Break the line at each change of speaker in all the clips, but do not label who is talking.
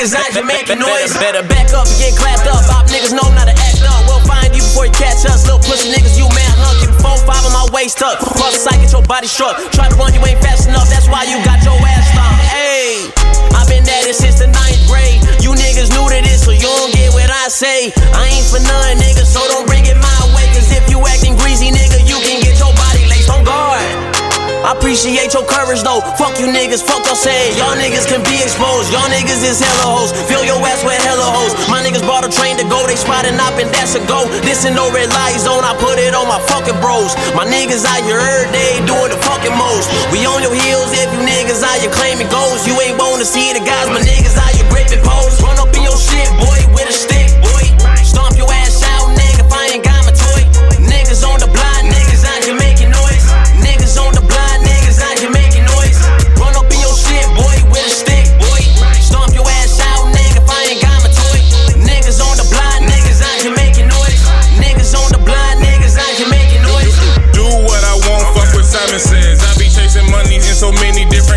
niggas out here making noise. Better back up and get clapped up. Bop niggas know not to act up. We'll find you before you catch us. Little pussy niggas, you mad hunk. Give four, five on my waist up. Cross the side, get your body struck. Try to run, you ain't fast enough. That's why you got your ass stomped. Hey, I've been at it since the ninth grade. You niggas knew to this, so you don't get what I say. I ain't for none, niggas. So appreciate your courage though. Fuck you niggas, fuck your say. Y'all niggas can be exposed. Y'all niggas is hella hoes. Fill your ass with hella hoes. My niggas bought a train to go. They spotting up and that's a go. This ain't no red light zone. I put it on my fucking bros. My niggas out here every day doing the fucking most. We on your heels if you niggas out here claiming goals. You ain't to see the guys. My niggas out here gripping poles.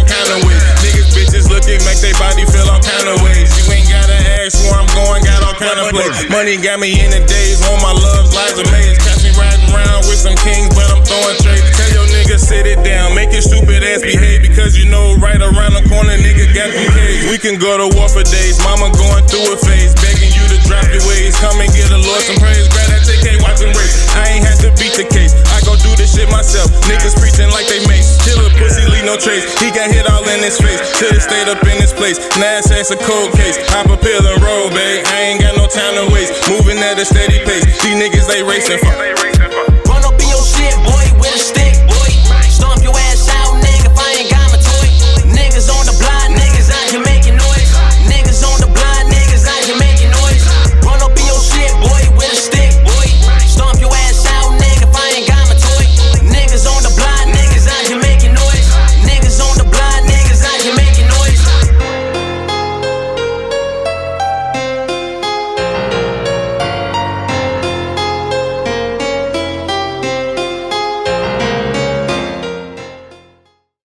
Kind of ways. Niggas, bitches looking, make their body feel all kind of ways. You ain't gotta ask where I'm going, got all kind of plays. Money got me in the days, all my love's lies are maze. Catch me riding around with some kings, but I'm throwing trades. Tell your nigga sit it down, make your stupid ass behave. Because you know right around the corner, nigga got them K's. We can go to war for days, mama going through a phase. Begging you to drop your ways, come and get a Lord some praise. Grab that JK, watch him race. I ain't had to beat the case, I go do this shit myself. Niggas preaching like they mace. Killer pussy, leave no trace. That hit all in his face. Should've stayed up in this place. Nas ass a cold case. Hop a pill and roll, babe. I ain't got no time to waste. Moving at a steady pace. These niggas, they racing for. Run
up in your shit, boy.